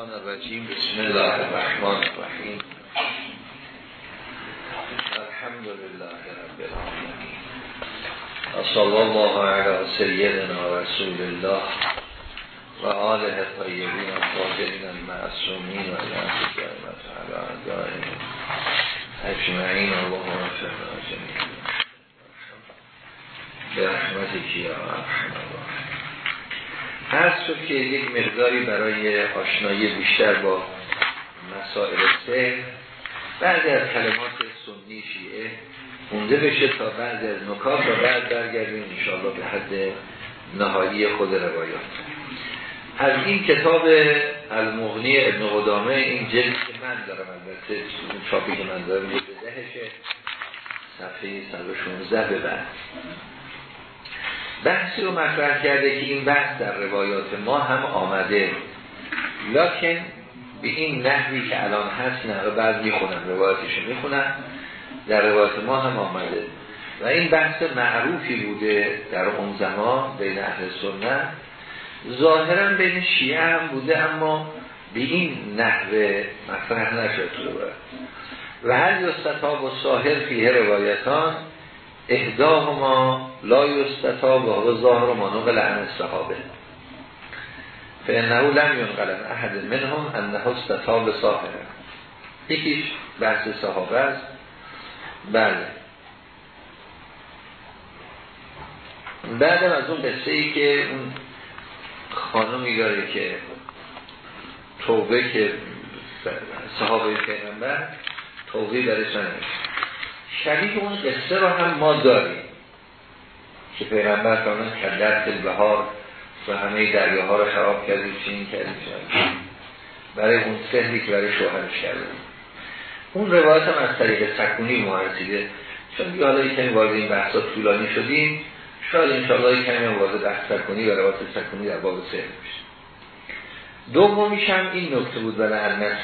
الشیطان الرجیم بسم الله الرحمن الرحیم الحمد لله رب العالمین صلی الله علی سیدنا رسول الله و آله طیبین الطاهرین المعصومین و الانس جائمت علی اجمعین. جميعا. به رحمت یا ارحم الراحمین هر شد که یک مقداری برای آشنایی بیشتر با مسائل سه بعد از کلمات سنی شیعه مونده بشه تا بعد از نکات و بعد برگردیم انشاءالله به حد نهایی خود روایات. از این کتاب المغنی ابن قدامه این جلد که من دارم البته چاپی که من دارم یک دهشه صفحه 116 به بعد. بحثی رو مطرح کرده که این بحث در روایات ما هم آمده. لکن به این نحوی که الان هست نه رو بعد می‌خونم روایاتش می‌خونم در روایات ما هم آمده. و این بحث معروفی بوده در اون زمان بین اهل سنت. ظاهرا بین شیعه هم بوده اما به این نحوه مطرح نشد و هر یستطاب و ساهر فیه روایتان ما لا یستطاب و ظاهر ما نقل عن صحابه. فانه لم ینقل احد منهم انه استطاب ساهره یکیش بحث صحابه است. بله. بعدم از اون قصه ای که اون خانمی داره که توبه که صحابه پیغمبر توبه درش نمیشه شبیه اون قصه رو هم ما داریم. که پیغمبر فرمان کدر بهار و همه دریاها رو خراب کردیم چین کردیم برای اون سهری که برای شوهرش کردیم اون روایت هم از طریق سکونی محرسیده چون دیگه حالا کمی وارد این بحثا طولانی شدیم شاید انشاءالله کمی وارد بحث سکونی و روایت سکونی در باب سهر بشه. دومیش هم این نکته بود ولی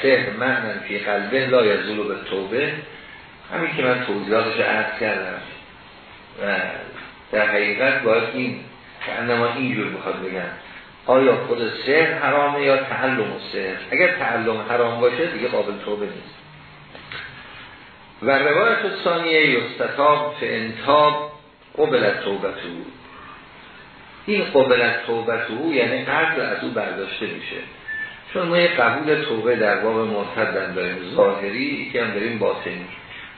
سهر معنی فی قلبه لا یزولو به توبه. همین که من توضیحاتش عرض کردم. و در حقیقت باید این که انما اینجور بخواد بگن. آیا خود سهر حرامه یا تعلم سهر اگر تعلم حرام باشه دیگه قابل توبه نیست. و روایت ثانیه یستتاب انتاب قبلت توبتو این قبلت توبتو یعنی قبل از او برداشته میشه. چون ما یه قبول توبه در باب مرتد داریم. ظاهری که هم داریم باطنی.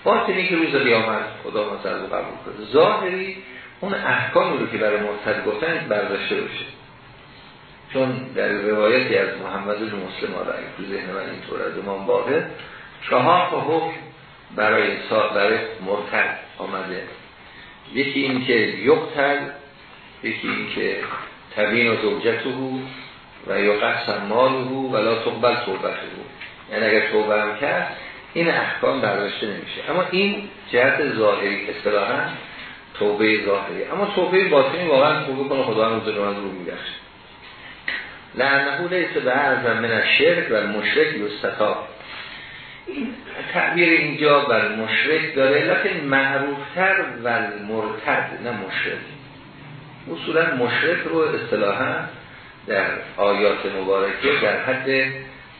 باطنی که روز قیامت خدا مثلا قبول کنه. ظاهری اون احکام رو که برای مرتد گفتن برداشته باشه چون در روایتی از محمد بن مسلم آره تو ذهن من اینطور از امام باقر چهار تا حکم برای برای مرتد آمده. یکی این که یقتل یکی این که تبین و زوجته و یا قسم ماله ولا تقبل توبته یعنی اگر توبه هم کرد این احکام برداشته نمیشه. اما این جهت ظاهری اصطلاحا توبه ظاهری. اما توبه باطنی واقعا توبه کنه خدا رو رو میبخشه. لعنه لیس به اعظم من الشرک و مشرک یستطاب. این تعبیر اینجا بر مشرک داره لیکن معروفتر و مرتد نه مشرک. اصولا مشرک رو اصطلاحا در آیات مبارکه در حد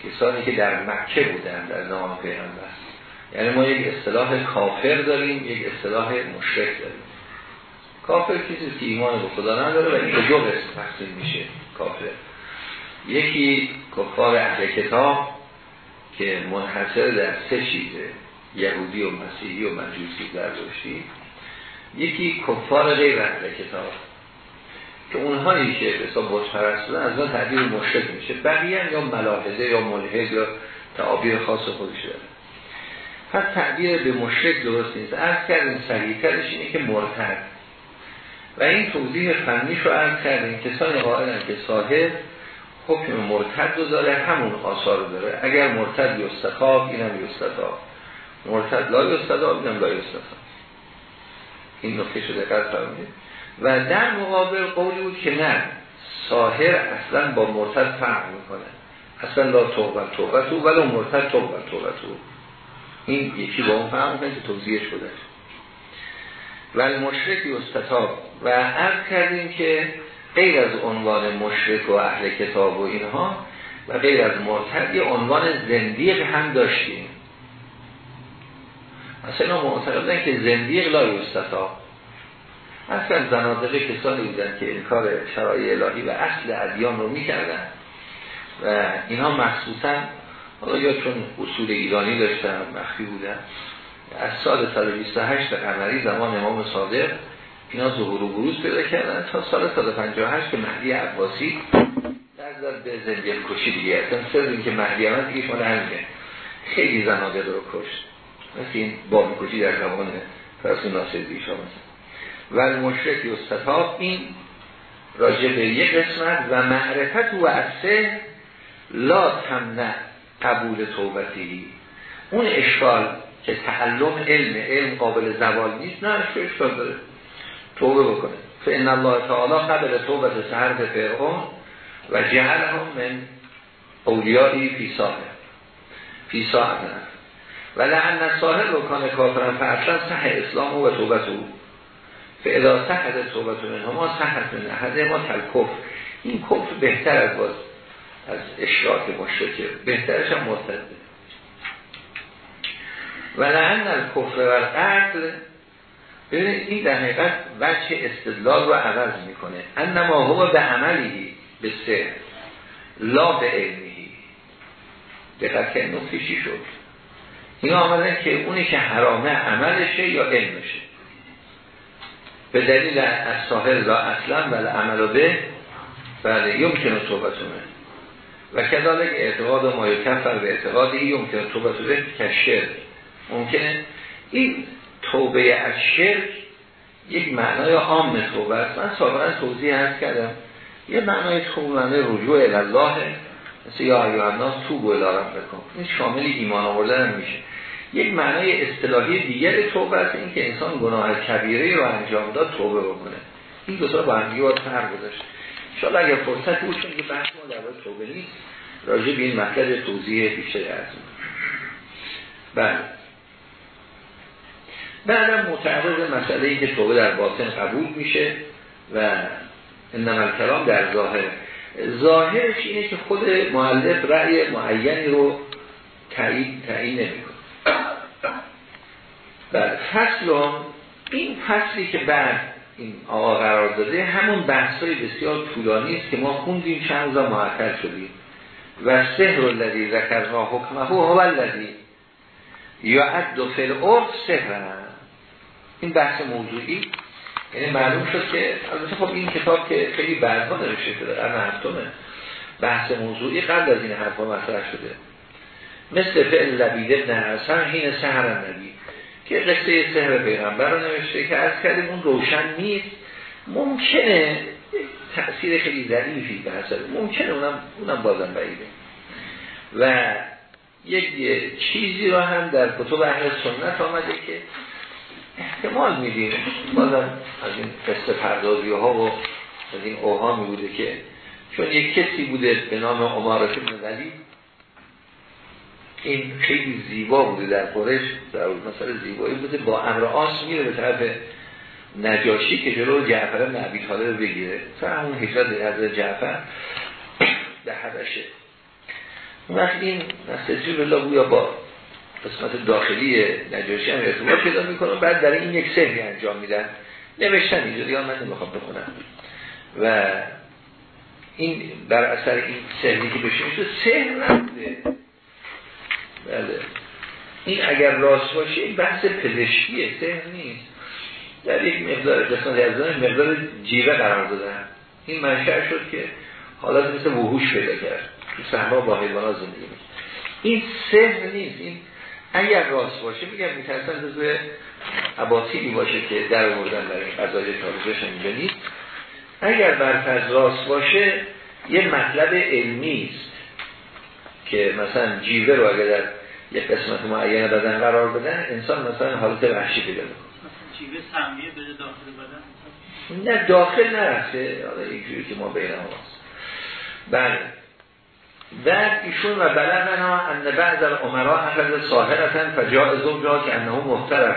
کسانی که در مکه بودن در نام پیغمبر. یعنی ما یک اصطلاح کافر داریم یک اصطلاح مشرک داریم. کافر کسی که ایمان به خدا نداره و این به دو قسم تقسیم میشه کافر. یکی کفار اهل کتاب که منحصر در سه چیزه یهودی و مسیحی و مجوسی در یکی کفار غیر اهل کتاب. که اونهایی که به حساب بت پرستن از اون تعبیر مشرک میشه. بقیه یا ملاحظه یا ملحد یا تعابیر خاص خودش داره. پس تعبیر به مشرک درست نیست. عرض کردیم صحیحترش اینه که مرتد. و این توضیح فنیش رو عرض کردیم. کسانی قائلن که صاحب حکم مرتد رو داره همون آثار داره. اگر مرتد یستخاب اینم یستخاب مرتد لا یستخاب اینم لا یستخاب این نکته شده. قرد فرمید و در مقابل قولی بود که نه ساهر اصلا با مرتد فرق می‌کنه. اصلا لا توبت توبت تو ولی مرتد توبت توبت تو. این یکی با اون فرق می‌کنه که توضیحش بوده و مشرک استتاب و عرض کردیم که غیر از عنوان مشرک و اهل کتاب و اینها و غیر از مرتد یه عنوان زندیق هم داشتیم. مثلا معتقدن که زندیق لا یستتا اصلا زنادقه کسانی بودن که این کار شرایع الهی و اصل ادیان رو می‌کردن و اینها مخصوصا حالا یا چون اصول ایرانی داشتن مخفی بودن. از سال 128 قمری زمان امام صادق اینا ظهور و بروز پیدا کردن تا سال 158 که مهدی عباسی در به زندگی کشی دیگه اصلا سر که مهدی آمد دیگه شما همینه خیلی زنادق رو کشت. مثل این باب کشی در زمان فرسون ناصر دیشا و مشرک و این راجع به یک قسمت و معرفت و اصه لا تمنع قبول توبتی. اون اشکال که تعلم علم علم قابل زوال نیست نه اشکال داره. توبه بکنه. فان الله تعالی قبل توبت سهر فرعون و جهل هم من اولیایی فی ساهر فی و لعن ساهر رو کانه کافرن فاصلا سح اسلام و توبت او. فعلا سحد توبت من ما سحد من احده ما تل این کفر بهتر از باز از اشراک مشرکه بهترش هم مرتده و لعن الکفر و القتل ببینید این در حقیقت وجه استدلال رو عوض می‌کنه. انما هو به عملی به سه لا به علمیهی دقت که نقطشی شد؟ این آمدن که اونی که حرامه عملشه یا علمشه. به دلیل از ساهر لا اصلا ولی عمل به بله یمکنه توبتونه و کذالک اعتقاد ما کفر به اعتقادی یمکنه توبت به کشر ممکنه این توبه از شرک یک معنای عام توبه است. من سابقا توضیح هست کردم. یه معنای توبه معنای رجوع الله مثل یا ایوه الناس توب الارم بکن این شامل ایمان آوردن میشه. یک معنای اصطلاحی دیگر توبه است این که انسان گناه کبیره رو انجام داد توبه بکنه. این دو تا با هم باید فرق گذاشت. ان اگر فرصت بود چون که بحث ما در توبه نیست راجع به این مطلب توضیح بیشتر از بله. بعدم متعرض مسئله ای که توبه در باطن قبول میشه و انما کلام در ظاهر. ظاهرش اینه که خود معلف رأی معینی رو تعیین تعیین نمی‌کنه. بله فصل این فصلی که بعد این آقا قرار داده همون بحثای بسیار طولانی است که ما خوندیم چند روزا معطل شدیم. و سهر الذی ذکرنا حکمه هو الذی یا عد فل عرف سهر این بحث موضوعی. یعنی معلوم شد که البته خب این کتاب که خیلی بعدها نوشته شده در هفتمه بحث موضوعی قبل از این حرفا مطرح شده. مثل فعل لبید ابن حسن حین سهر نبی که قصه سهر پیغمبر رو نوشته که از کردیم اون روشن نیست. ممکنه تأثیر خیلی ضعیفی به حسن ممکنه اونم, اونم بازم بعیده. و یک چیزی رو هم در کتب اهل سنت آمده که احتمال میدیم. بازم از این قصه پردازی ها و از این اوهامی بوده که چون یک کسی بوده به نام عمارت ولی این خیلی زیبا بوده در قرش در مثلا زیبایی بوده با امر آس میره به طرف نجاشی که جلو جعفر نبی طالب رو بگیره. سر همون هجرت از جعفر در حدشه وقت این نستجیب بالله بویا با قسمت داخلی نجاشی هم ارتباط پیدا می‌کنه بعد در این یک سهری انجام میدن. نوشتن اینجا یا من نمی‌خوام بکنم و این بر اثر این سهری که بشه میشه سهر نبوده بله. این اگر راست باشه این بحث پزشکیه سهر نیست. در یک مقدار قسمت از مقدار جیوه قرار دادن. این منشأ شد که حالت مثل وحوش پیدا کرد. تو صحرا با حیوانات زندگی این سهر نیست. این اگر راست باشه میگم میترسن جزو عباطیلی باشه که در آوردن در این قضای تاریخش اینجا نیست. اگر برفرض راست باشه یه مطلب علمی است که مثلا جیوه رو اگر در یک قسمت معینه بدن قرار بدن انسان مثلا حالت وحشی پیدا جیوه سمیه بده داخل بدن؟ نه داخل نرفته. حالا اینجوری که ما بین هاست بله. در ایشون و بلغنا ان بعض الامرا اخذ ساهرتن فجاء زوجها که انه محترم.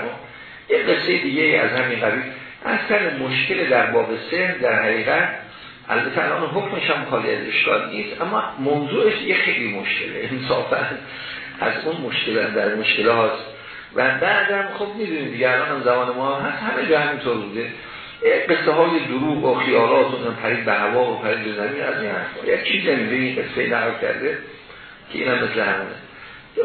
یه قصه دیگه از همین قبیل. اصلا مشکل در باب سهر در حقیقت البته الان حکمش هم خالی از اشکال نیست اما موضوعش یه خیلی مشکله. انصافا از اون مشکل در مشکله هاست. و بعدم خب می‌دونید دیگه الان هم زمان ما هست همه جا همینطور بوده. قصه های دروغ و خیالات و پرید به هوا و پرید به زمین از این هست یک چیز نمیده این قصه نقل کرده که این هم مثل همونه.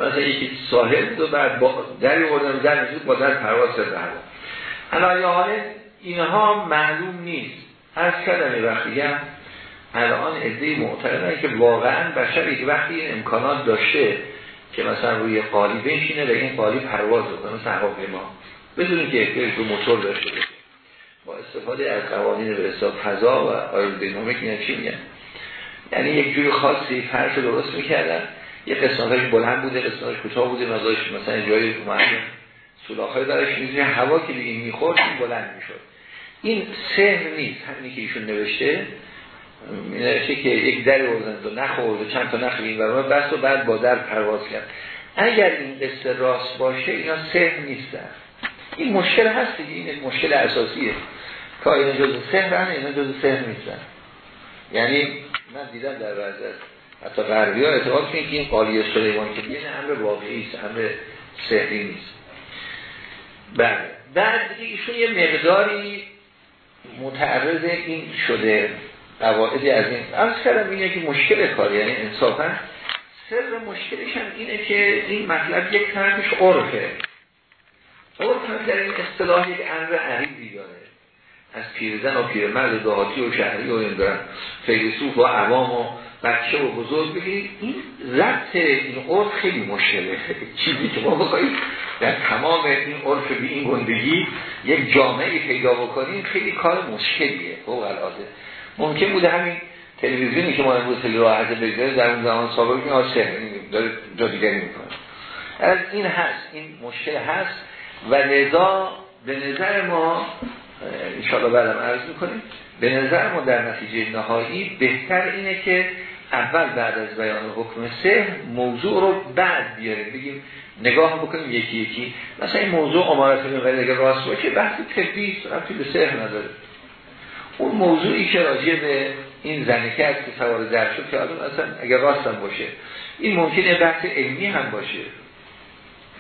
مثلا یکی ساحل بود و بعد با دری بردن در با در پرواز به هوا. حالا حاله اینها معلوم نیست. از کردم یه وقتی هم الان عده معتقدن که واقعا بشر یک وقتی این امکانات داشته که مثلا روی قالی بنشینه و این قالی پرواز بکنه مثل ما بدونی که یک رو موتور داشته باشه. با استفاده از قوانین به حساب فضا و آیرودینامیک یعنی چی میگن؟ یعنی یک جوری خاصی فرش درست می‌کردن. یه قسمتش بلند بوده قسمتش کوتاه بوده مزاش مثلا جایی اومده سولاخای درش می‌زنه هوا که دیگه می‌خورد بلند می‌شد. این سهر نیست همینی که ایشون نوشته. نوشته که یک در بردند و نخورد و چند تا نخل این برمه بست و بعد با در پرواز کرد. اگر این قصه راست باشه اینا سهر نیستن. این مشکل هست دیگه این مشکل اساسیه. که اینا جز سهر اینا جز سهر نیستن. یعنی من دیدم در بعض حتی غربی ها اعتقاد که این قالی سلیمان که یه امر واقعی است امر سهری نیست. بله. بعد دیگه ایشون یه مقداری متعرض این شده قواعدی از این. از کردم اینه که مشکل کار یعنی انصافا سر مشکلش هم اینه که این مطلب یک طرفش عرفه. عرف در این اصطلاح یک امر داره از پیرزن و پیرمرد دهاتی و شهری و دارن فیلسوف و عوام و بچه و بزرگ. بگیرید این ضبط این عرف خیلی مشکله. چیزی که ما بخواهیم در تمام این عرف بی این گندگی یک جامعه پیدا بکنیم خیلی کار مشکلیه. فوق العاده. ممکن بوده همین تلویزیونی که ما امروز خیلی راحت بگذاریم در اون زمان سابق این آسه داره جا دیگری می‌کنه. از این هست این مشکل هست و لذا به نظر ما انشاءالله بعدم عرض می‌کنیم. به نظر ما در نتیجه نهایی بهتر اینه که اول بعد از بیان حکم سه موضوع رو بعد بیاریم. بگیم نگاه بکنیم یکی یکی. مثلا این موضوع امارت ولی اگر راست باشه بحثی طبی رفتی به سه نداره. اون موضوعی که راجع به این زنکه از که سوار در شد که آدم اصلا اگر راست هم باشه این ممکنه بحث علمی هم باشه.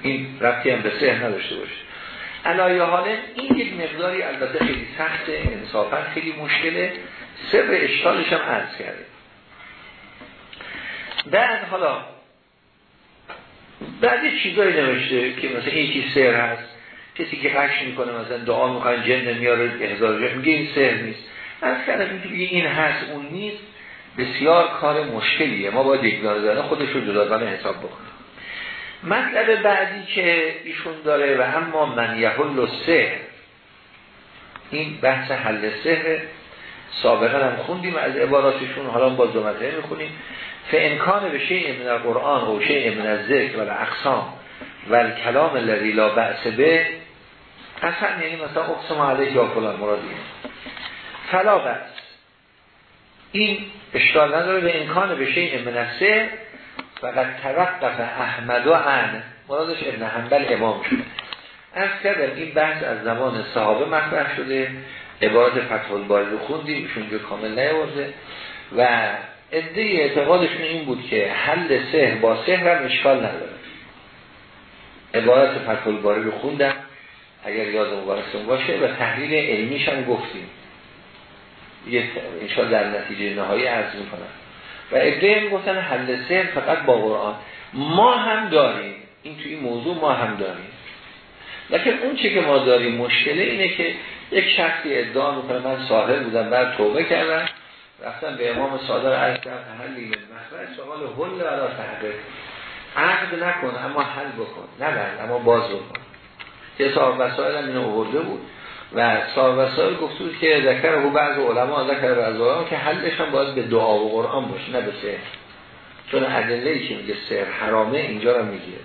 این رفتی هم به سه نداشته باشه. علایه حاله این یک مقداری البته خیلی سخت انصافا خیلی مشکله. سر اشکالش هم عرض کرده بعد حالا بعد چیزایی نوشته که مثلا چیز سر هست. کسی که قش می‌کنه مثلا دعا می‌کنه جن میاره احضار جن میگه این سر نیست. از کردم که این هست اون نیست. بسیار کار مشکلیه. ما باید یک دانه خودش رو جداگانه حساب بکنیم. مطلب بعدی که ایشون داره و اما من یحل و سهر این بحث حل سهر سابقا هم خوندیم از عباراتشون. حالا با دومته می‌خونیم. فانکان به شیء من القرآن و شیء من الذکر و الاقسام و کلام الذی لا به. اصلا یعنی مثلا اقسم علیه یا فلان مرادی. فلا بأس. این اشکال نداره. به امکان به شیء من فقط توقف احمد و عن. مرادش ابن حنبل امام شده. از کردم این بحث از زمان صحابه مطرح شده. عبارت فتح الباری رو خوندیم جو کامل نیورده و عده اعتقادشون این بود که حل سهر با سهر هم اشکال نداره. عبارت فتح الباری رو خوندم. اگر یاد مبارستون باشه و تحلیل علمیش هم گفتیم. یه انشاء در نتیجه نهایی عرض می‌کنم. و ابراهیم گفتن حل سر فقط با قرآن. ما هم داریم. این توی این موضوع ما هم داریم. لیکن اون چی که ما داریم مشکله اینه که یک شخصی ادعا می‌کنه من صاحب بودم بعد توبه کردم. رفتن به امام صادر عرض کرد حلی من مخرج سوال حل علا تحقیق. عقد نکن اما حل بکن. نبرد اما باز بکن. که صاحب وسائل هم اینو بود. و صاحب وسائل گفته بود که ذکر او بعض علما ذکر بعض علما که حلش هم باید به دعا و قرآن باشه نه به چون ادله که میگه حرامه اینجا رو می‌گیره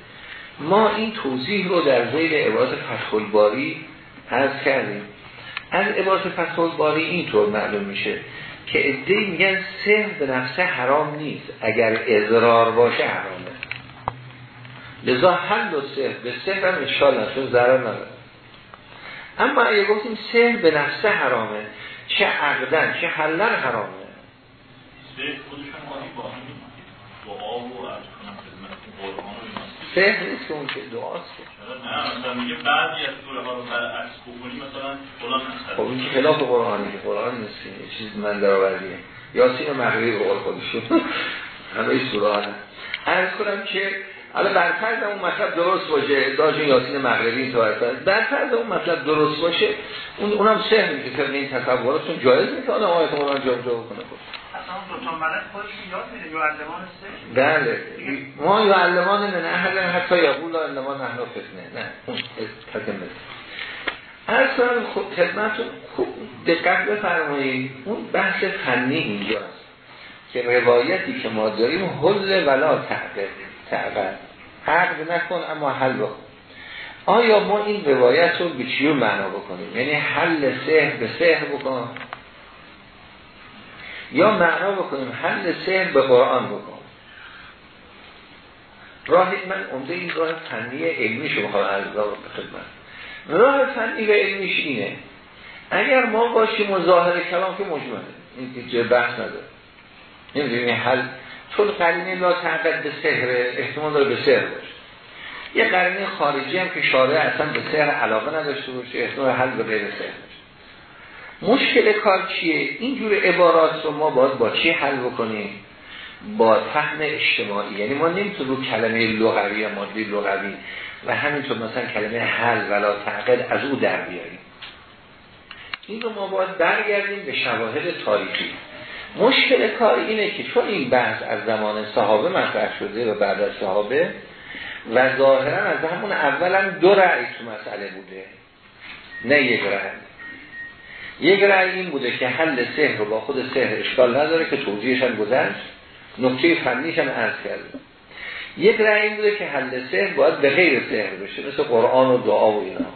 ما این توضیح رو در زیر عبارت فتح الباری کردیم. از عبارت فتح اینطور معلوم میشه که ادهی میگن سهر به نفسه حرام نیست. اگر اضرار باشه حرامه. لذا حل و سهر به سهر هم اشکال نشون ضرر نداره. اما اگه گفتیم سهر به نفسه حرامه چه عقدن چه حلن حرامه. خودشون با دعا و از کنم خدمت قرآن سهر نیست که اون که دعاست نه؟ مثلا میگه بعضی از ها رو برعکس بکنی مثلا فلان خب این که خلاف قرآنی که قرآن نیست یه چیز من در آوردیه یاسین مغربی به قول خودشون. همه سوره عرض کنم که حالا برفرض اون مطلب درست باشه داشون یاسین مغربی این طور برفرض اون مطلب درست باشه اون اونم سهر میشه که این تصوراتون جایز نیست. آدم آیت قرآن جا جا کنه بله. ما یعلمان من اهل حتی یقول علمان اهل فتنه نه اون تکمل اصلا خدمتون خوب دقت بفرمایید. اون بحث فنی اینجاست که روایتی که ما داریم حل ولا تعقل تعقل عقد نکن اما حل بکن. آیا ما این روایت رو به چی رو معنا بکنیم؟ یعنی حل سهر به سهر بکن. یا معنا بکنیم حل سهر به قرآن بکن. راهی من عمده این راه فنی علمی شما خواهم خدمت. راه فنی و علمیش اینه. اگر ما باشیم و ظاهر کلام که مجمله این که بحث نداره. نمی‌دونی حل چون قرینه لا تحقیق به سهر احتمال داره به سهر باشه. یه قرینه خارجی هم که شارع اصلا به سهر علاقه نداشته باشه احتمال حل به غیر سهر مشکل کار چیه؟ اینجور عبارات رو ما باید با چی حل بکنیم؟ با فهم اجتماعی. یعنی ما نمیتون رو کلمه لغوی یا مادی لغوی و همینطور مثلا کلمه حل ولا تعقل از او در بیاریم. این رو ما باید برگردیم به شواهد تاریخی. مشکل کار اینه که چون این بحث از زمان صحابه مطرح شده و بعد از صحابه و ظاهرا از همون اولا دو رأی تو مسئله بوده. نه یک رأی. یک رأی این بوده که حل سهر رو با خود سهر اشکال نداره که توضیحش هم گذشت. نکته فنیش هم عرض کرده یک رأی این بوده که حل سهر باید به غیر سهر بشه مثل قرآن و دعا و اینا.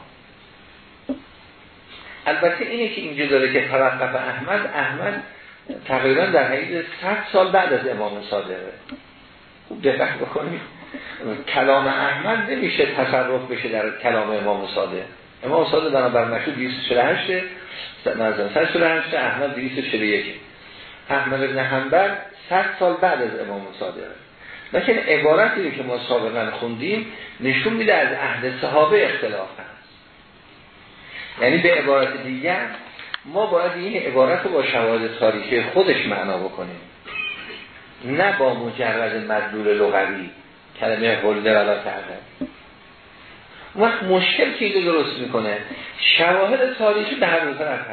البته اینه که اینجا داره که توقف احمد احمد تقریبا در حقیقت 100 سال بعد از امام صادقه. خوب دقت بکنید کلام احمد نمیشه تصرف بشه در کلام امام صادق. امام صادق بنابر مشهور 248 نظر 148 احمد 241 احمد ابن حنبل 100 سال بعد از امام صادقه. لیکن عبارتی که ما سابقا خوندیم نشون میده از عهد صحابه اختلاف هست. یعنی به عبارت دیگر ما باید این عبارت رو با شواهد تاریخی خودش معنا بکنیم. نه با مجرد مدلول لغوی کلمه هلده ولا تعدد وقت مشکل که اینو درست می‌کنه شواهد تاریخی به هر دو طرف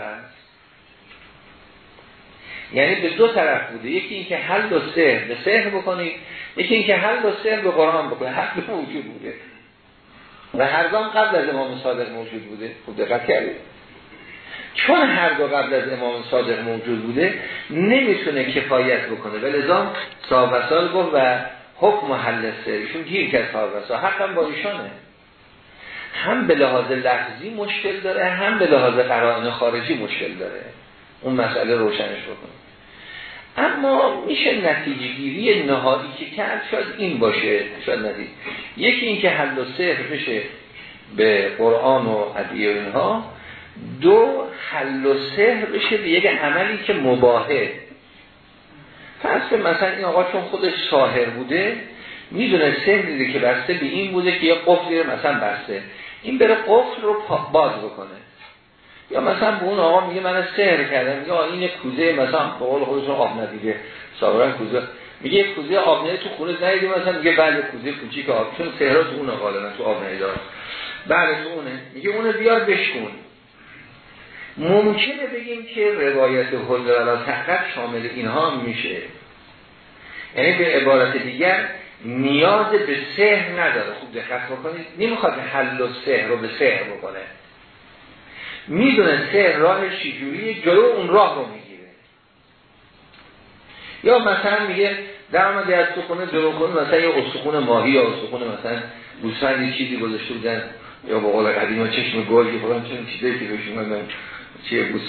یعنی به دو طرف بوده. یکی اینکه حل و سهر به سهر بکنید یکی اینکه حل و سهر به قرآن بکنید. حل موجود بوده. و هر قبل از امام صادق موجود بوده. خود دقت کردید. چون هر دو قبل از امام صادق موجود بوده نمی‌تونه کفایت بکنه. و لذا صاحب سال گفت و حکم محل سرشون گیر کرد صاحب سال حقا با ایشانه. هم به لحاظ لحظی مشکل داره هم به لحاظ قرائن خارجی مشکل داره. اون مسئله روشنش بکنه. اما میشه نتیجه گیری نهایی که کرد شاید این باشه. شاید نتیجه. یکی اینکه حل و سهر بشه به قرآن و عدیه اینها. دو حل و سهر بشه به یک عملی که مباهه. پس مثلا این آقا چون خودش ساهر بوده می‌دونه سهر دیده که بسته به این بوده که یه قفلی مثلا بسته. این بره قفل رو باز بکنه. یا مثلا به اون آقا میگه من سهر کردم یا این کوزه مثلا به قول خودشون آب ندیده سابقا کوزه. میگه کوزه آب ندیده تو خونه ندیده مثلا میگه بله کوزه کوچیک آب. چون سهرات اون غالبا تو آب ندیده. بله تو اونه. میگه اونو بیار بشکن. ممکنه بگیم که روایت حل ولا تحقیق شامل اینها میشه. یعنی به عبارت دیگر نیاز به سهر نداره. خوب دقت بکنید. نمی‌خواد حل و سهر رو به سهر بکنه. می‌دونه سهر راه چجوری جلو اون راه رو می‌گیره. یا مثلا میگه در آمده از تو خونه درو کنه مثلا یه استخون ماهی یا استخون مثلا گوسفند چیزی گذاشته بودن یا با قول قدیم چشم گل یا چون چیزی که بهشون چیه بوس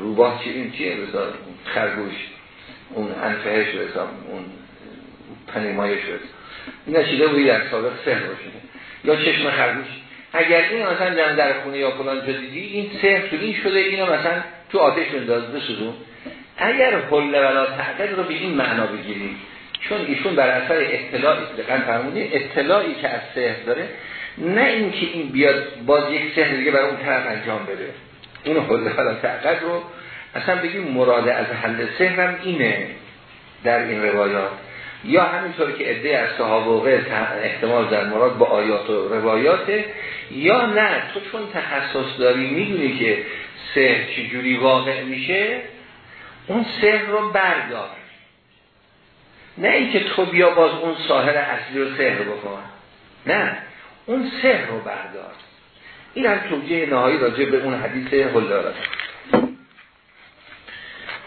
روباه چیه این چیه؟ بذار خرگوش. اون انفهش بذار اون پنیمایش بذار. این نشیده بودی؟ در سابق سهر باشه. یا چشم خرگوش. اگر این مثلا جمع در خونه یا فلان دیدی این سهر تو این شده اینو مثلا تو آتش بنداز بسوزون اگر حل ولا تعقد رو به این معنا بگیریم چون ایشون بر اثر اطلاعی دقیقا فرمودین اطلاعی که از سهر داره نه اینکه این بیاد باز یک سهر دیگه برای اون طرف انجام بده. اون حل ولا تعقد رو اصلا بگیم مراد از حل سهر اینه در این روایات. یا همینطور که عده از صحابه احتمال در مراد با آیات و روایات یا نه تو چون تخصص داری می‌دونی که سهر چجوری واقع میشه اون سهر رو بردار. نه اینکه تو بیا باز اون ساهر اصلی رو سهر بکن. نه اون سهر رو بردار. این هم توجیه نهایی راجع به اون حدیث هلدارت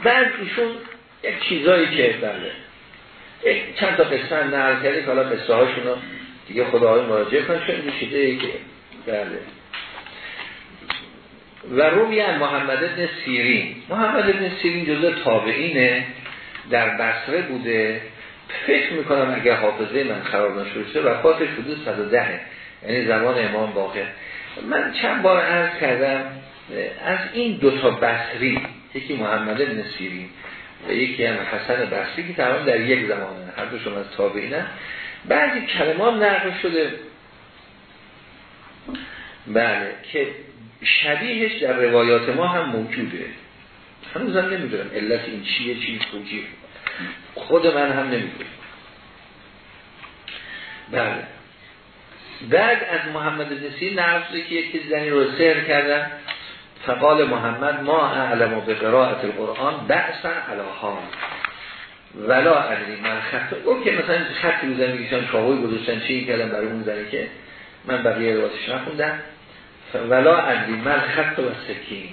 بعد ایشون یک چیزایی که بله چند تا قسمت نقل کرده که حالا قصه هاشون رو دیگه خداهای مراجعه کن چون این که بله. و روی محمد ابن سیرین. محمد ابن سیرین جزء تابعینه در بصره بوده. فکر می‌کنم اگر حافظه من خراب نشده و فاتش حدود 110 یعنی زمان امام باقر من چند بار عرض کردم از این دوتا بصری یکی محمد ابن سیرین و یکی هم حسن بصری که تمام در یک زمانه هر دوشون از تابعینه بعضی کلمات نقل شده. بله که شبیهش در روایات ما هم موجوده. هنوزم نمی‌دونم علت این چیه چی خود من هم نمی‌دونم. بله. بعد از محمد نسی نقل که یکی زنی رو سهر کردن فقال محمد ما اعلم و به قرائت القرآن بحثا علاها ولا ادری من خط او که مثلا خطی بودن میگیشن چاهوی گذاشتن چی کردن برای اون زنی که من بقیه رواتش نخوندم. ولا ادری من خط و سکین.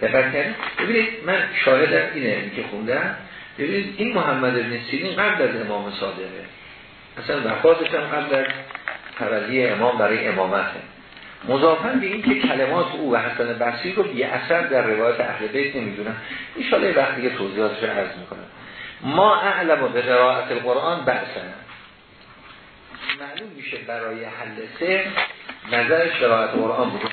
دقت کردیم ببینید من شاهدم اینه که خوندم. ببینید این محمد بن سیرین قبل از امام صادقه. اصلا وفاتش هم قبل از تولی امام برای امامته. مضافن به این که کلمات او و حسن بصری رو بی اثر در روایت اهل بیت نمی‌دونم. این شاله وقتی که توضیحاتش رو عرض می‌کنم. ما اعلم به قرائت القرآن بحثن معلوم میشه برای حل سه نظرش قرائت قرآن بوده.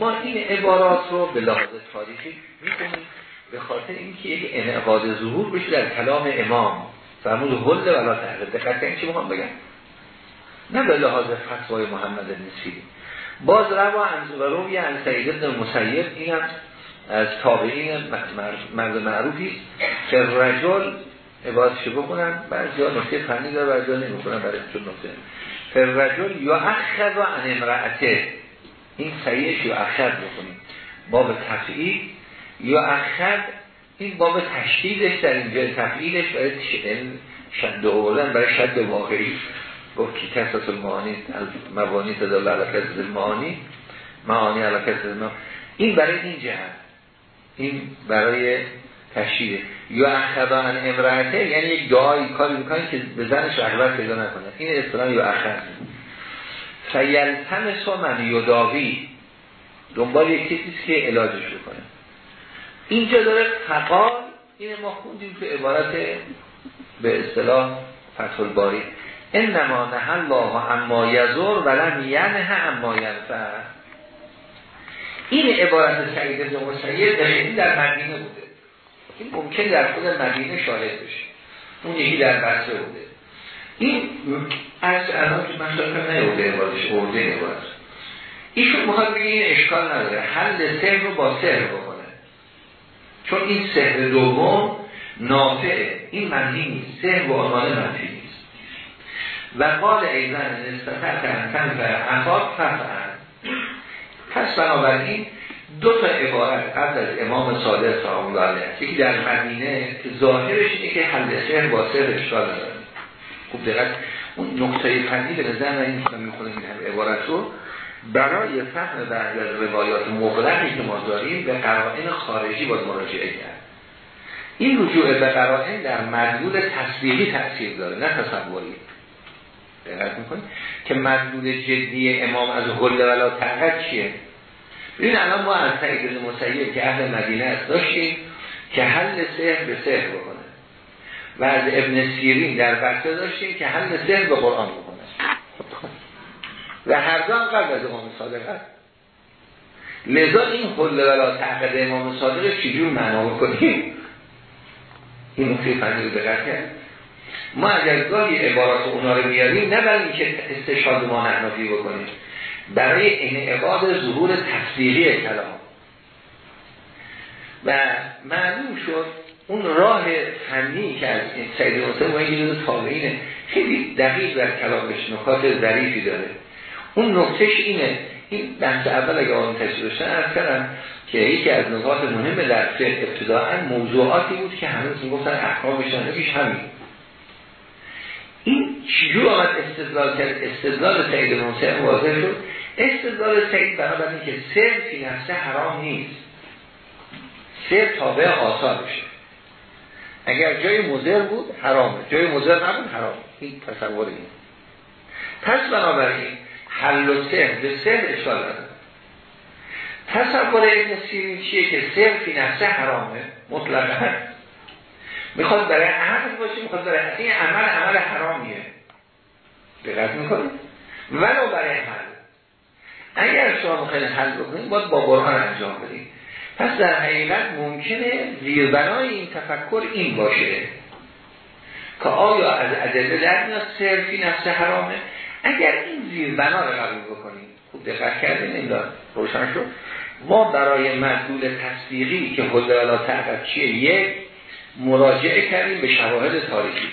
ما این عبارات رو به لحاظ تاریخی می‌کنیم به خاطر اینکه یک انعقاد ظهور بشه در کلام امام. فرمود هل ولا تحقیق دقت این چی بگم؟ نه به لحاظ فتوای محمد بن باز روا و روی ان سعید بن مسیب هم از تابعین مرد معروفی که رجل عبادتش بکنم بعضی ها نکته فنی داره بعضی ها نمی‌کنم برای چون نکته فررجل یا اخذ عن امرأته. این سعیش یا اخذ بکنیم. باب تفعیل. یا اخذ این باب تشدیدش در اینجا تفعیلش برای شد آوردن برای شد واقعی. گفت که کساس المعانی مبانی تدال کساس المعانی معانی کساس المعانی این برای این جهت. این برای تشدیده یا اخذان امرأته یعنی یک دعایی کاری می‌کنه که به زنش رغبت پیدا نکنه. این اصطلاح یا اخذ فیلتم سو من یداوی. دنبال یک کسی که علاجش بکنه. اینجا داره فقال این ما خوندیم تو عبارت به اصطلاح فتح الباری انما نه الله اما یزور ولم ینه اما ینفع. این عبارت سعید بن مسیب در مدینه بوده. این ممکن در خود مدینه شاهد بشه. اون یکی در بسته بوده. این از الان که من شاید نیوده عبادش ارده عبادش ایشون می‌خواد بگه این اشکال نداره. حل سهر رو با سهر بکنه. چون این سهر دوم نافعه. این منهی نیست. سهر و آمان منفی نیست. و قال ایزن نسبت تن و افاد ففعن پس بنابراین دو تا عبارت قبل از امام صادق سلام الله یکی در مدینه که ظاهرش اینه که حل سهر با سهر اشکال خوب دقت اون نقطه فنی به نظر من این می‌خونم این هم عبارت رو برای فهم بعضی از روایات مغلقی که ما داریم به قرائن خارجی باید مراجعه کرد. این رجوع به قرائن در مدلول تصویری تاثیر داره نه تصوری. دقت می‌کنید که مدلول جدی امام از غل ولا تقد چیه؟ ببین الان ما از سعید بن مسیب که اهل مدینه است داشتیم که حل سهر به سهر بکنه. و از ابن سیرین در بسته داشتیم که حل سهر به قرآن بکنه. و هر دو قبل از امام صادق هست. لذا این حل ولا تعقد امام صادق چجور معنا بکنیم؟ این نکته فنی رو دقت کرد. ما اگر گاهی عبارات اونا رو میاریم نه برای اینکه استشهاد ما نحنافی بکنیم برای انعقاد ظهور تصدیقی کلام. و معلوم شد اون راه فنی که از سید حسین و این تابعینه خیلی دقیق در کلامش نکات ظریفی داره. اون نکتهش اینه این بحث اول اگه آن تشریح داشتن از کردم که یکی از نکات مهم در فقه ابتداعا موضوعاتی بود که هنوز می‌گفتن احکام بشن پیش همین این چجور آمد استدلال کرد؟ استدلال سید حسین واضح شد. استدلال سید بنابراین که سر فی نفسه حرام نیست. سر تابع آثار بشه. اگر جای مزر بود حرامه. جای مزر نبود حرام این تصور این پس بنابراین حل و سر به سر اشکال تصور ابن سیرین چیه که سر فی نفسه حرامه؟ مطلقا می‌خواد برای عقل باشه می‌خواد برای این عمل عمل حرامیه. دقت می‌کنید ولو برای حل. اگر شما می‌خواید حل بکنید باید با برهان انجام بدید. پس در حقیقت ممکنه زیربنای این تفکر این باشه که آیا از ادله در میاد صرفی نفس حرامه؟ اگر این زیربنا رو قبول بکنیم خوب دقت کردیم این روشن شد. ما برای مدلول تصدیقی که خود الا تحقیق چیه؟ یک مراجعه کردیم به شواهد تاریخی.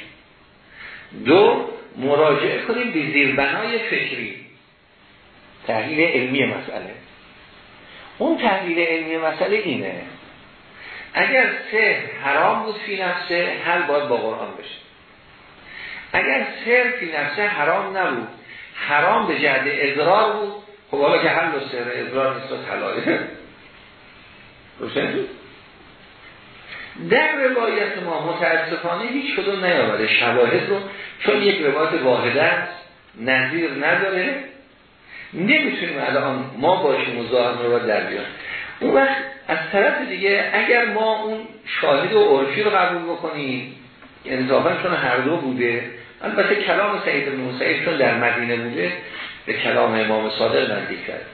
دو مراجعه کنیم به زیربنای فکری. تحلیل علمی مسئله. اون تحلیل علمی مسئله اینه. اگر سه حرام بود فی نفسه حل باید با قرآن بشه. اگر سر فی نفسه حرام نبود حرام به جهد ادرار بود خب حالا که حل و سر ادرار نیست و تلایه روشن در روایت ما متاسفانه هیچ کدوم نیاورده. شواهد رو چون یک روایت واحده است نظیر نداره. نمی‌تونیم الان ما باشیم و ظاهر رو در بیان اون وقت از طرف دیگه اگر ما اون شاهد و عرفی رو قبول بکنیم انصافا چون هر دو بوده البته کلام سعید بن چون در مدینه بوده به کلام امام صادق نزدیک کرد.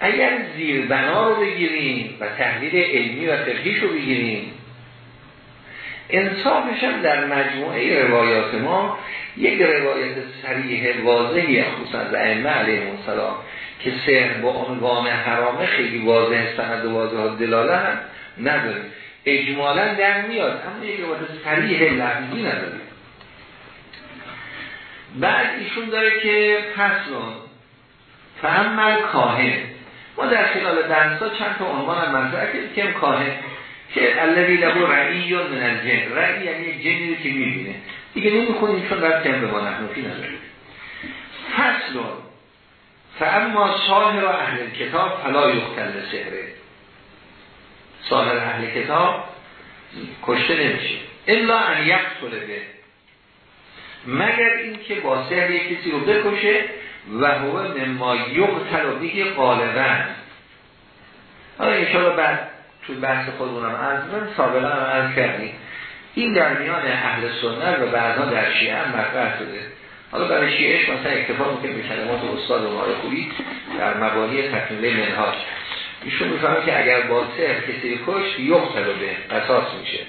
اگر زیربنا رو بگیریم و تحلیل علمی و فقهیش رو بگیریم انصافش هم در مجموعه روایات ما یک روایت سریح واضحی خصوصا از ائمه علیه السلام که سهر با عنوان حرامه خیلی واضح سند و واضح دلاله هم نداریم اجمالا در میاد اما یک روایت سریح لحظی نداریم بعد ایشون داره که فصلون فهمل کاهن ما در خلال درسا چند تا عنوان هم مطرح کردیم که کاهن. که الذی له رعی من الجن. رعی یعنی جنی که می‌بینه. دیگه نمی‌خونیم چون در تم به ما نحنفی نداریم فصل. فاما و اهل کتاب فلا یختل سهره ساهر اهل کتاب کشته نمیشه. الا ان یقتل به. مگر اینکه با سهر یک کسی رو بکشه و هو مما یقتل و بگه غالبا. حالا انشاءالله بعد تو بحث خودمونم از من سابقا هم از کردیم. این در میان اهل سنت و بعدها در شیعه هم مطرح شده. حالا برای شیعهش مثلا اکتفا می‌کنه به کلمات استاد و خوبی در مبانی تکمیل منهاج. ایشون می‌فهمه که اگر با سهر کسی کش یک به قصاص میشه.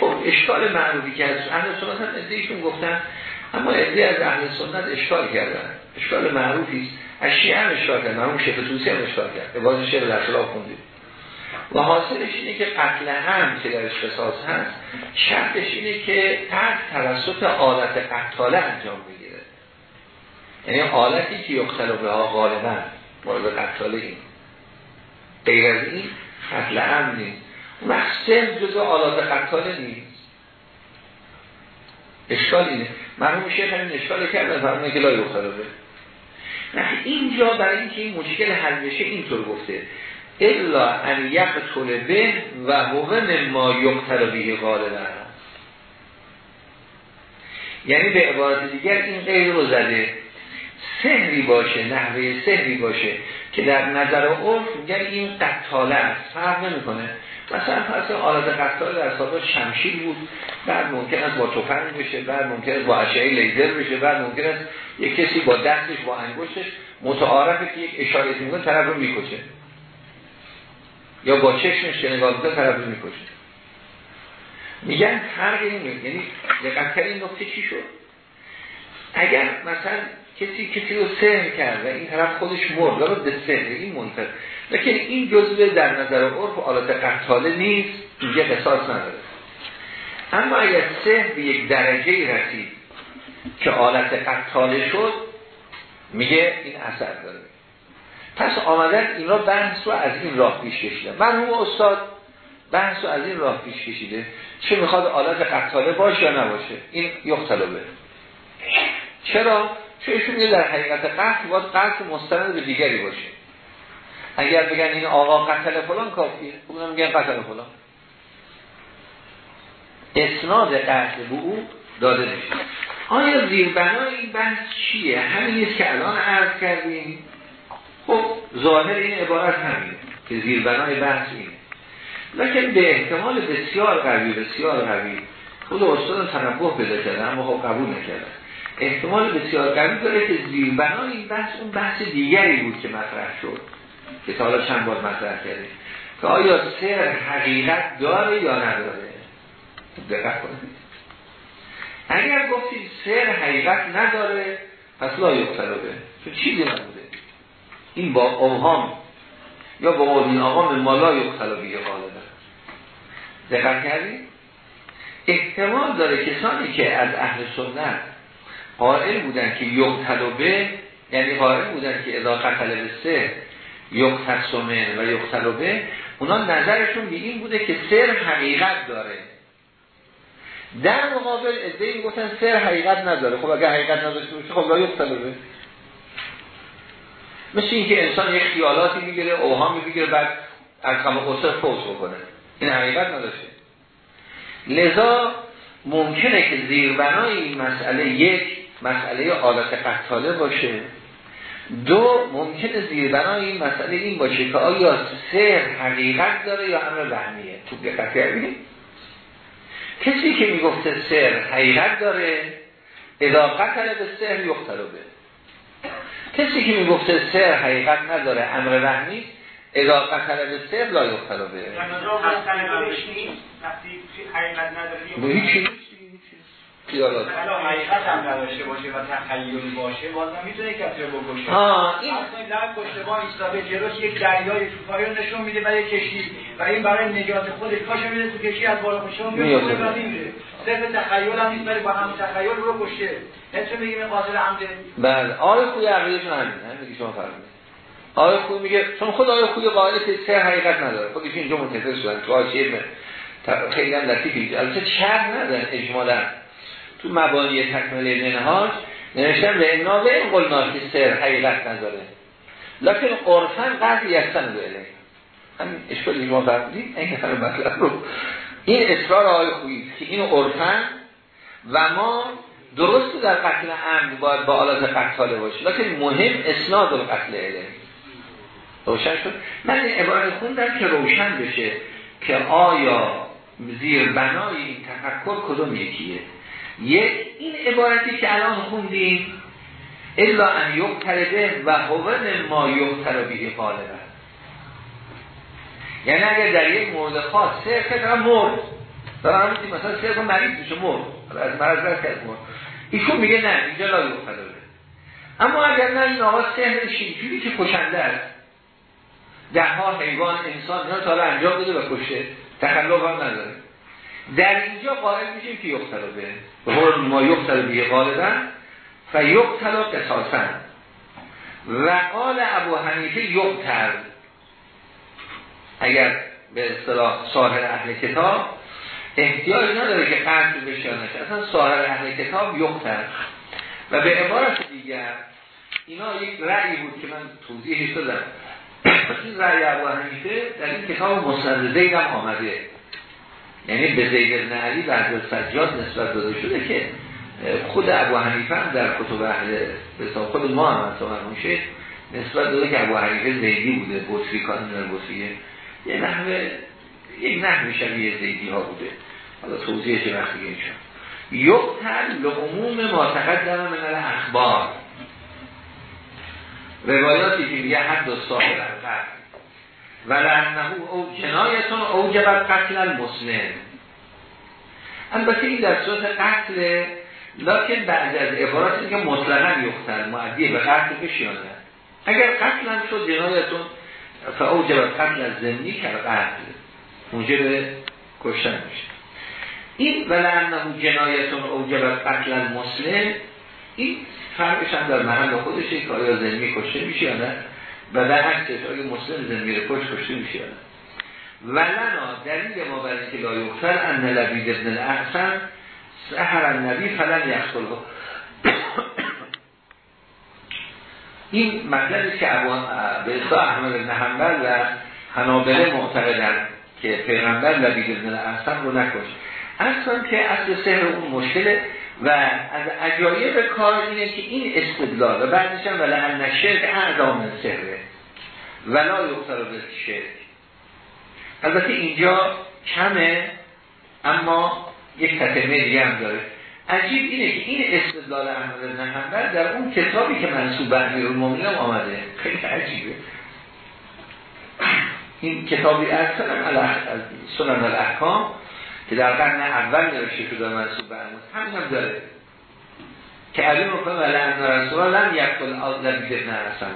خب اشکال معروفی که از اهل سنت هم ادهیشون گفتن اما ادهی از اهل سنت اشکال کردن. اشکال معروفی از شیعه هم اشکال کردن. مرحوم شیخ توسی هم اشکال کرد. باز شیخ در خلاف و حاصلش اینه که قتل هم که درش قصاص هست شرطش اینه که تحت توسط آلت قتاله انجام بگیره. یعنی آلتی که یقتل به ها غالبا مورد قتاله این. غیر از این قتل هم نیست. مقصد جزو آلات قتاله نیست. اشکال اینه. مرحوم شیخ همین اشکال کرده فرمونه که لا یقتل به. نه اینجا برای اینکه این مشکل حل بشه اینطور گفته. الا ان یقتل به و هو مما یقتل به غالبا. یعنی به عبارت دیگر این غیر رو زده. سهری باشه نحوه سهری باشه که در نظر عرف میگن این قتاله است. فرق نمی‌کنه. مثلا فرض آلات قتال در سابق شمشیر بود. بعد ممکن است با تفنگ بشه بعد ممکن است با اشعه لیزر بشه بعد ممکن است یک کسی با دستش با انگشتش متعارفه که یک اشاره می‌کنه طرف رو می‌کشه. یا با چشمش که نگاه می‌کنه طرف می‌کشه. میگن فرق این یعنی دقت این نقطه چی شد؟ اگر مثلا کسی کسی رو سهر کرد و این طرف خودش مرد رو به سهر این منتر لیکن این جزوه در نظر عرف آلات قتاله نیست اینجا قصاص نداره. اما اگر سهر به یک درجه رسید که آلت قتاله شد میگه این اثر داره. پس آمدن این را بحث رو از این راه پیش کشیدن مرحوم استاد بحث رو از این راه پیش کشیده. چه می‌خواد آلت قتاله باشه یا نباشه؟ این یختلبه. چرا؟ چون ایشون در حقیقت قتل باید قتل مستند به دیگری باشه. اگر بگن این آقا قتل فلان کافیه اونم میگن قتل فلان. اسناد قتل به او داده نشه آیا زیربنای این بحث چیه؟ همین که الان عرض کردیم. خب ظاهر این عبارت همینه که زیربنای بحث اینه. لیکن به احتمال بسیار قوی بسیار قوی. خود استاد تنبه بده کرده اما خب قبول نکردن احتمال بسیار قوی داره که زیربنای این بحث اون بحث دیگری بود که مطرح شد که تا حالا چند بار مطرح کردیم. که آیا سر حقیقت داره یا نداره؟ دقت کنید. اگر گفتید سر حقیقت نداره پس لا یختلبه چون چیزی نبوده؟ این با اوهام یا با قول آقا به مالا یختلبی غالبه دقت کردید؟ احتمال داره کسانی که از اهل سنت قائل بودن که یختلبه یعنی قائل بودن که اذا قتل به سه یختسمه و یختلبه اونا نظرشون به این بوده که سر حقیقت داره. در مقابل ادهی گفتن سر حقیقت نداره. خب اگر حقیقت نداشته باشه خب لا یختلبه مثل اینکه انسان یک خیالاتی می‌گیره اوهام می‌گیره بعد از کم قصر فوت بکنه. این حقیقت نداشته. لذا ممکنه که زیربنای این مسئله یک مسئله عادت قطاله باشه. دو ممکنه زیربنای این مسئله این باشه که آیا سر حقیقت داره یا همه وهمیه. تو دقت کردیم کسی که می‌گفته سر حقیقت داره اذا قتل به سر یختلبه کسی که می‌گفته سر حقیقت نداره امر وهمی اذا قتل به سر لا یختلبه به. هیچی خیالات حقیقت هم نداشته باشه و تخیل باشه باز می‌تونه کسی رو بکشه. ها این در پشت ما ایستاده جلوش یک دریای توفایی رو نشون میده و یک کشتی. و این برای نجات خودش. پاشو میده تو کشتی از بالا پشت میاد میره صرف تخیل هم نیست ولی با هم تخیل رو کشته. نمیشه بگیم قاتل عمده بله آقای خوی عقیدتون همین همین شما فرمودید آقای خوی میگه چون خود آقای خوی قائل سه حقیقت نداره. خودش اینجا متفق شدن. تو آشیر خیلی هم لطیفی. البته چرب ندارن اجمالا. تو مبانی تکمله منهاج نوشتن به امنا به این قلنا که سر حقیقت نداره. لکن قرفن قدر یستن به اله همین اشکالی ما فرمودیم این مطلب رو. این اصرار آقای خویی که اینو عرفن و ما درست در قتل امن باید با آلات قتاله باشه. لکن مهم اسناد قتل اله روشن شد؟ من این عبارت خوندم که روشن بشه که آیا زیر بنای این تفکر کدوم یکیه؟ یک این عبارتی که الان خوندیم الا ان یقتربه و هو ما یقتربه غالبا. یعنی اگر در یک مورد خاص سه دارم مرد. دارم مثلا سه مریض میشه مرد. از مرض رد کرد مرد. ایشون میگه نه اینجا لا یقتربه اما اگر نه این آقا سهر شیجوری که کشنده است. ده ها حیوان انسان اینا تا انجام بده و کشه تخلف هم نداره. در اینجا قائل میشیم که یختلو به هر ما یختلو به غالبا و یختلو قصاصا. و قال ابو حنیفه یقتل. اگر به اصطلاح ساهر اهل کتاب احتیاج نداره که قتل بشه اصلا ساهر اهل کتاب یقتل. و به عبارت دیگر اینا یک رأی بود که من توضیحش دادم. این رأی ابو حنیفه در این کتاب مصند زیدم آمده. یعنی به زید بن علی بعد از سجاد نسبت داده شده که خود ابو حنیفه هم در کتب اهل به خود ما هم حتی مرموشه نسبت داده که ابو حنیفه زیدی بوده بطری کان در بطریه یه نحوه یک نحوه شبیه زیدی ها بوده. حالا توضیحش وقتی اینشان یقتل لعموم ما تقدم من الاخبار. روایاتی که میگه حد و صاحب القتل. و لعنه او جنایتون اوجبت قتل المسلم البته این در صورت قتل لکن بعد از عبارات که مطلقا یختل معدیه به قتل بشیانه اگر قتل هم شد جنایتون فاوجب قتل از زمینی کرد قتل موجب کشتن میشه. این ولعنه جنایتون اوجب قتل المسلم این فرقش هم در محل خودشه که آیا زمینی کشته میشه یا نه. و در عکسش آیا مسلم رو کش کشته میشه ولنا دلیل ما برای که لا یختر ان لبید ابن الاحسن سحر النبی فلن یخلقه این مطلبی که به احمد بن حنبل و حنابله معتقدن که پیغمبر لبید ابن احسن رو نکش اصلا که اصل سهر اون مشکله و از عجایب کار اینه که این استدلال و بعدش هم ولی ان شرک اعظام سهره ولا یختر به شرک البته اینجا کمه اما یک تکمه دیگه هم داره. عجیب اینه که این استدلال احمد بن حنبل در اون کتابی که منصوب به امیرالمومنین آمده. خیلی عجیبه. این کتابی اصلا از سنن الاحکام که در قرن اول نوشته شده منصوب به همین هم داره. که علی مکن و لعن رسول لم یکل لبید ابن حسن.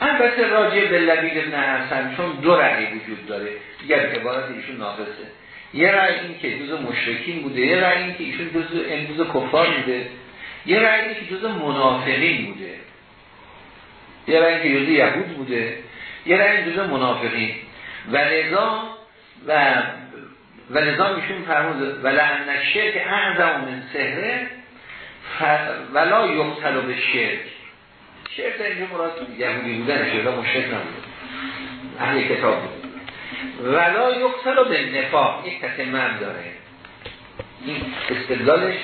البته راجع به لبید ابن حسن چون دو رعی وجود داره. دیگر عبارت ایشون ناقصه. یه رأی این که جز مشرکین بوده یه رأی این که ایشون جز امروز کفار بوده. یه رأی این که جز منافقین بوده. یه رأی که جز یهود بوده. یه رأی جز منافقین. و لذا و و لذا میشون فرمود و لعن شرک اعظم من سهره ولا یقتل به شرک. شرک در اینجا مراد یهودی بودن شرک مشرک نبوده. اهل کتاب بود. ولا یقتل به نفاق یک تتمه هم داره. این استدلالش.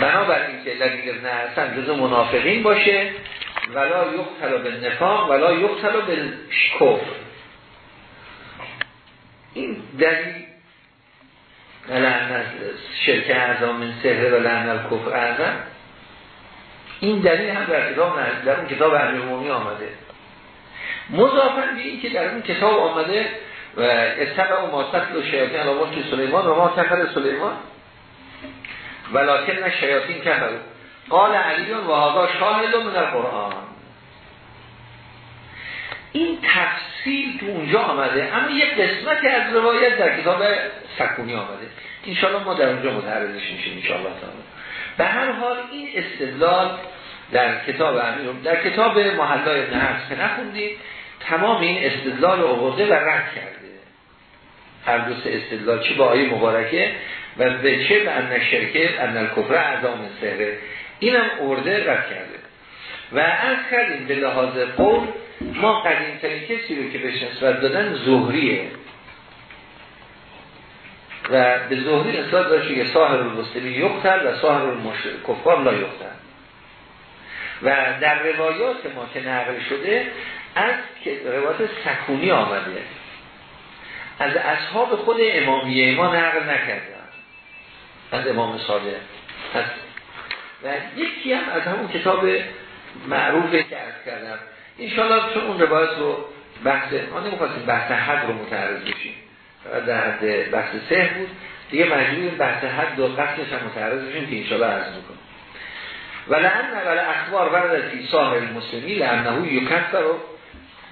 بنابراین که لبید ابن حسن جز منافقین باشه ولا یقتل به نفاق ولا یقتل به کفر. این دلیل لعنت شرک اعظام من سهره و لعنت کفر اعظم. این دلیل هم در کتاب در اون کتاب امیر آمده. مضافن به این که در اون کتاب آمده و اتبع و ماستقل و شیاطین علا که سلیمان و ما کفر سلیمان. ولکن نه شیاطین کفر قال علیون و هادا شاهد من القرآن. این تفصیل تو اونجا آمده. اما یک قسمتی از روایت در کتاب سکونی آمده. انشاءالله ما در اونجا متعرضش میشیم انشاءالله به هر حال این استدلال در کتاب امیر در کتاب محلای نفس که نخوندیم تمام این استدلال آورده و رد کرده. هر دو استدلال چه با آیه مبارکه و به چه به ان شرکه ان الکفر اعظام سهره اینم ارده رد کرده. و از کردیم به لحاظ قول ما قدیم ترین کسی رو که بهش نسبت دادن زهریه. و به زهری نسبت داشته که ساهر المسلمی یختر و ساهر کفار لا یختر و در روایات ما که نقل شده از روایات سکونی آمده. از اصحاب خود امامیه ما نقل نکردن از امام صادق. و یکی هم از همون کتاب معروفه که ارز کردم. انشاءالله چون اون روایت رو بحث ما نمی‌خواستیم بحث حد رو متعرض بشیم. در حد بحث سه بود. دیگه مجبوریم بحث حد و قصدش هم متعرض بشیم که انشاءالله عرض می‌کنم. ولعن اول اخبار ورد فی صاحب المسلمی لعنهو یکفر رو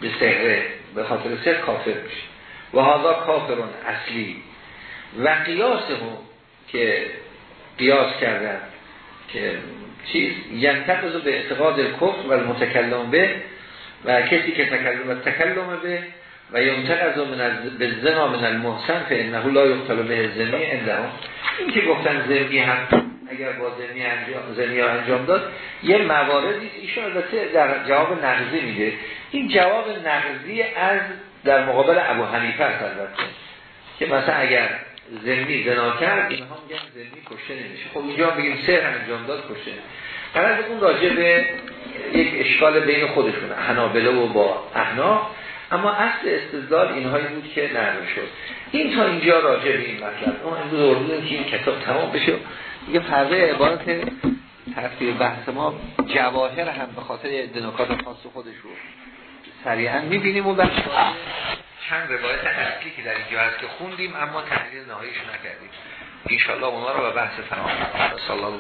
به سهره به خاطر سه کافر میشه. و هذا کافرون اصلی. و قیاس هم که قیاس کردن که چیز؟ ینتقض به اعتقاد کفر و المتکلم به و کسی که تکلم تکلم به و ینتقض من به زنا من المحسن فانه لا یقتل به زنی اندهم این که گفتن زنی هم اگر با زنی انجام زنی انجام داد یه مواردی ایشون البته در جواب نقضی میده این جواب نقضی از در مقابل ابو حنیفه البته. که مثلا اگر زنی زنا کرد اینها میگن زنی کشته نمیشه. خب اینجا بگیم سه انجام داد کشته قرار اون راجع به یک اشکال بین خودشون حنابله و با احنا. اما اصل استدلال اینهایی بود که نرم شد. این تا اینجا راجع به این مطلب. اون امروز اردو که این کتاب تمام بشه. دیگه فرده عبارت تفسیر بحث ما جواهر هم به خاطر دنکات خاص خودش رو سریعا می‌بینیم و بخش چند روایت اصلی که در اینجا هست که خوندیم اما تحلیل نهاییش نکردیم. ان اونا رو به بحث فراهم